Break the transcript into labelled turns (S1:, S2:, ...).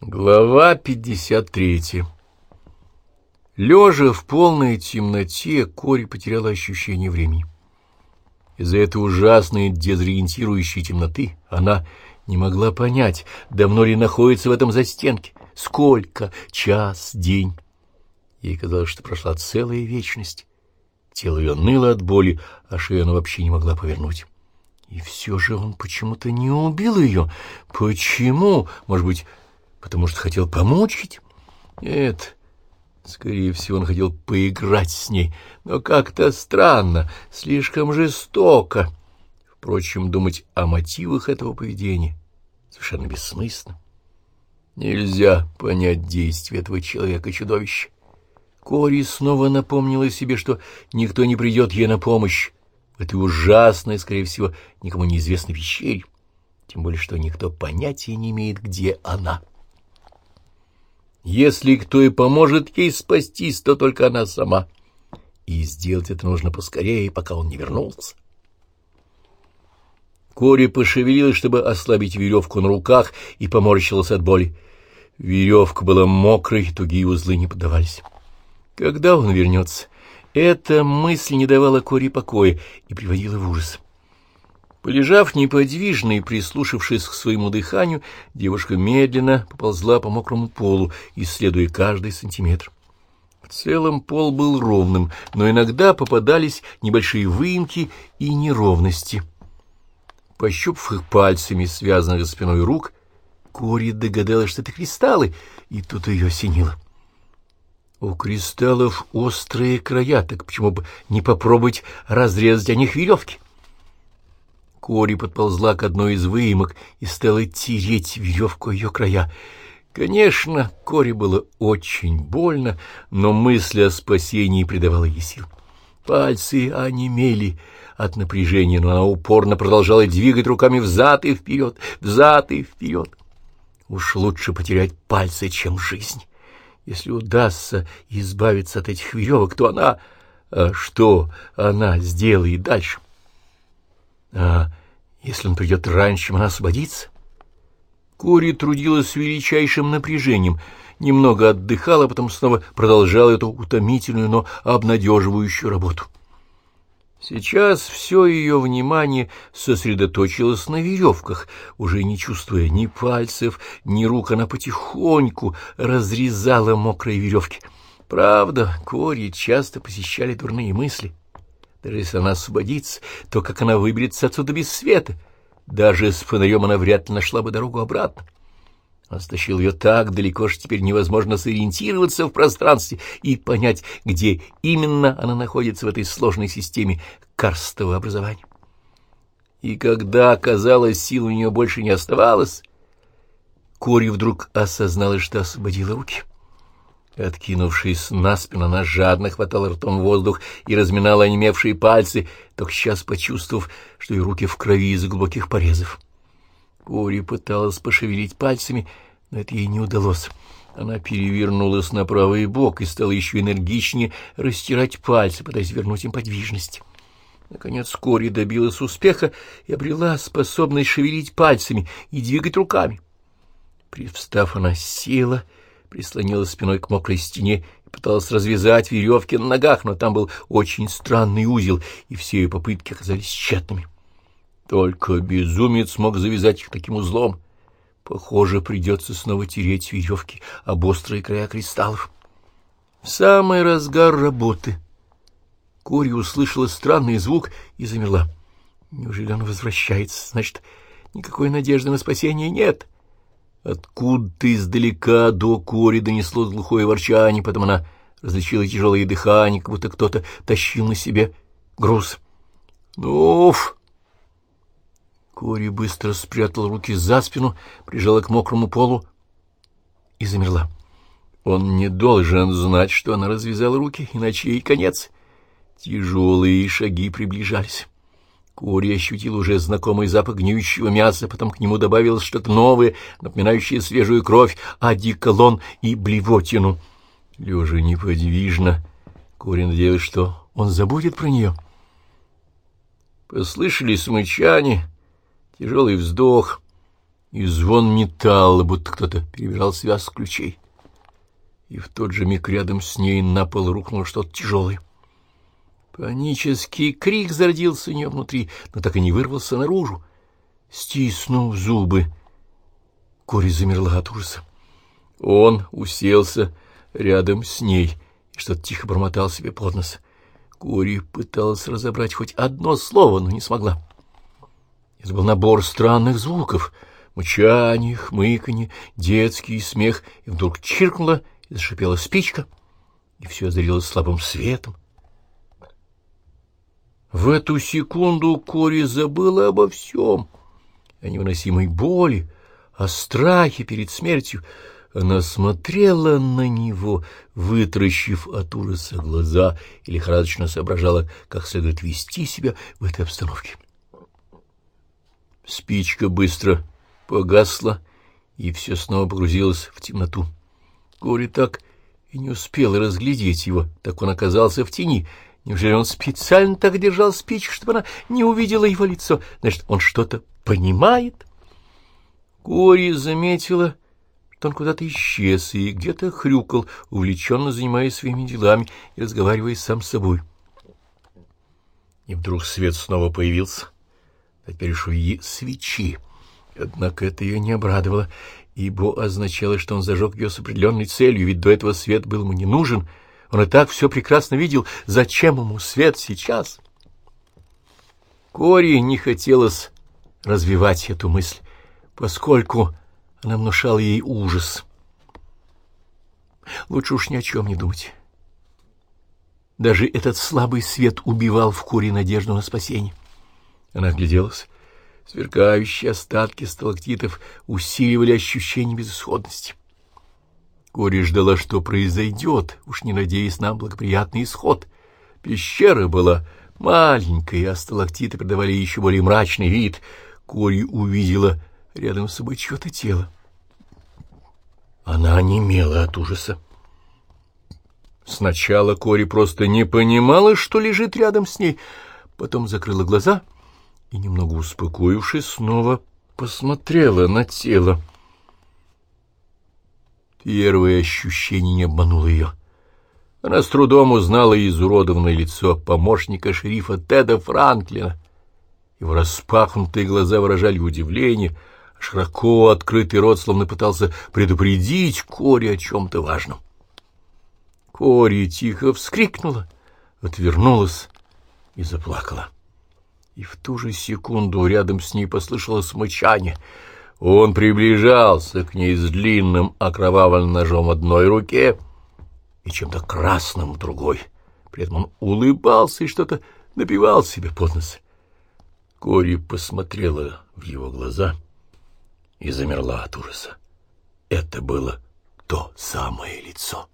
S1: Глава 53 Лежа в полной темноте, Кори потеряла ощущение времени. Из-за этой ужасной дезориентирующей темноты она не могла понять, давно ли находится в этом застенке, сколько, час, день. Ей казалось, что прошла целая вечность. Тело ее ныло от боли, а шею она вообще не могла повернуть. И все же он почему-то не убил ее. Почему? Может быть, потому что хотел помучить? Нет, скорее всего, он хотел поиграть с ней, но как-то странно, слишком жестоко. Впрочем, думать о мотивах этого поведения совершенно бессмысленно. Нельзя понять действия этого человека-чудовища. Кори снова напомнила себе, что никто не придет ей на помощь в этой ужасной, скорее всего, никому неизвестной пещере, тем более что никто понятия не имеет, где она. Если кто и поможет ей спастись, то только она сама. И сделать это нужно поскорее, пока он не вернулся. Кори пошевелилась, чтобы ослабить веревку на руках, и поморщилась от боли. Веревка была мокрой, тугие узлы не поддавались. Когда он вернется? Эта мысль не давала Кори покоя и приводила в ужас. Полежав неподвижно и прислушавшись к своему дыханию, девушка медленно поползла по мокрому полу, исследуя каждый сантиметр. В целом пол был ровным, но иногда попадались небольшие выемки и неровности. Пощупав их пальцами, связанных за спиной рук, Кори догадалась, что это кристаллы, и тут ее осенило. У кристаллов острые края, так почему бы не попробовать разрезать о них веревки? Кори подползла к одной из выемок и стала тереть веревку ее края. Конечно, Кори было очень больно, но мысль о спасении придавала ей сил. Пальцы онемели от напряжения, но она упорно продолжала двигать руками взад и вперед, взад и вперед. Уж лучше потерять пальцы, чем жизнь. Если удастся избавиться от этих веревок, то она... А что она сделает дальше? А если он придет раньше, она освободится? Кори трудилась с величайшим напряжением, немного отдыхала, а потом снова продолжала эту утомительную, но обнадеживающую работу. Сейчас все ее внимание сосредоточилось на веревках, уже не чувствуя ни пальцев, ни рук, она потихоньку разрезала мокрые веревки. Правда, Кори часто посещали дурные мысли. Даже если она освободится, то как она выберется отсюда без света? Даже с фонарем она вряд ли нашла бы дорогу обратно. Он стащил ее так далеко, что теперь невозможно сориентироваться в пространстве и понять, где именно она находится в этой сложной системе карстового образования. И когда, казалось, сил у нее больше не оставалось, Кори вдруг осознала, что освободила руки. Откинувшись на спину, она жадно хватала ртом воздух и разминала онемевшие пальцы, только сейчас почувствовав, что ее руки в крови из-за глубоких порезов. Кори пыталась пошевелить пальцами, но это ей не удалось. Она перевернулась на правый бок и стала еще энергичнее растирать пальцы, пытаясь вернуть им подвижность. Наконец Кори добилась успеха и обрела способность шевелить пальцами и двигать руками. Привстав, она села — прислонилась спиной к мокрой стене и пыталась развязать веревки на ногах, но там был очень странный узел, и все ее попытки оказались тщетными. Только безумец мог завязать их таким узлом. Похоже, придется снова тереть веревки об острые края кристаллов. В самый разгар работы Кори услышала странный звук и замерла. Неужели он возвращается? Значит, никакой надежды на спасение нет. — Откуда-то издалека до кори донесло глухое ворчание, потом она различила тяжелое дыхание, как будто кто-то тащил на себе груз. «Ну, уф!» Кори быстро спрятала руки за спину, прижала к мокрому полу и замерла. Он не должен знать, что она развязала руки, иначе ей конец. Тяжелые шаги приближались. Кори ощутил уже знакомый запах гниющего мяса, потом к нему добавилось что-то новое, напоминающее свежую кровь, одеколон и блевотину. Лежа неподвижно, Кори надеялась, что он забудет про нее. Послышались мычания, тяжелый вздох. и звон металла, будто кто-то перебирал связку ключей. И в тот же миг рядом с ней на пол рухнуло что-то тяжелое. Панический крик зародился у нее внутри, но так и не вырвался наружу. Стиснув зубы, Кори замерла от ужаса. Он уселся рядом с ней и что-то тихо бормотал себе под нос. Кори пыталась разобрать хоть одно слово, но не смогла. Это был набор странных звуков — мычание, хмыканье, детский смех, и вдруг чиркнула и зашипела спичка, и все озарилось слабым светом. В эту секунду Кори забыла обо всем, о невыносимой боли, о страхе перед смертью. Она смотрела на него, вытращив от ужаса глаза, и лихорадочно соображала, как следует вести себя в этой обстановке. Спичка быстро погасла, и все снова погрузилось в темноту. Кори так и не успела разглядеть его, так он оказался в тени — Неужели он специально так держал спичку, чтобы она не увидела его лицо? Значит, он что-то понимает? Кори заметила, что он куда-то исчез и где-то хрюкал, увлеченно занимаясь своими делами и разговаривая сам с собой. И вдруг свет снова появился. Теперь шуи свечи. Однако это ее не обрадовало, ибо означало, что он зажег ее с определенной целью, ведь до этого свет был ему не нужен — он и так все прекрасно видел. Зачем ему свет сейчас? Кори не хотелось развивать эту мысль, поскольку она внушала ей ужас. Лучше уж ни о чем не думать. Даже этот слабый свет убивал в Коре надежду на спасение. Она огляделась. Сверкающие остатки сталактитов усиливали ощущение безысходности. Кори ждала, что произойдет, уж не надеясь на благоприятный исход. Пещера была маленькая, а сталактиты придавали еще более мрачный вид. Кори увидела рядом с собой чье-то тело. Она онемела от ужаса. Сначала Кори просто не понимала, что лежит рядом с ней, потом закрыла глаза и, немного успокоившись, снова посмотрела на тело. Первое ощущение не обмануло ее. Она с трудом узнала изуродованное лицо помощника шерифа Теда Франклина. Его распахнутые глаза выражали удивление, а широко открытый рот словно пытался предупредить Кори о чем-то важном. Кори тихо вскрикнула, отвернулась и заплакала. И в ту же секунду рядом с ней послышалось мычание — он приближался к ней с длинным окровавленным ножом в одной руке и чем-то красным в другой. При этом он улыбался и что-то напивал себе под нос. Кори посмотрела в его глаза и замерла от ужаса. Это было то самое лицо.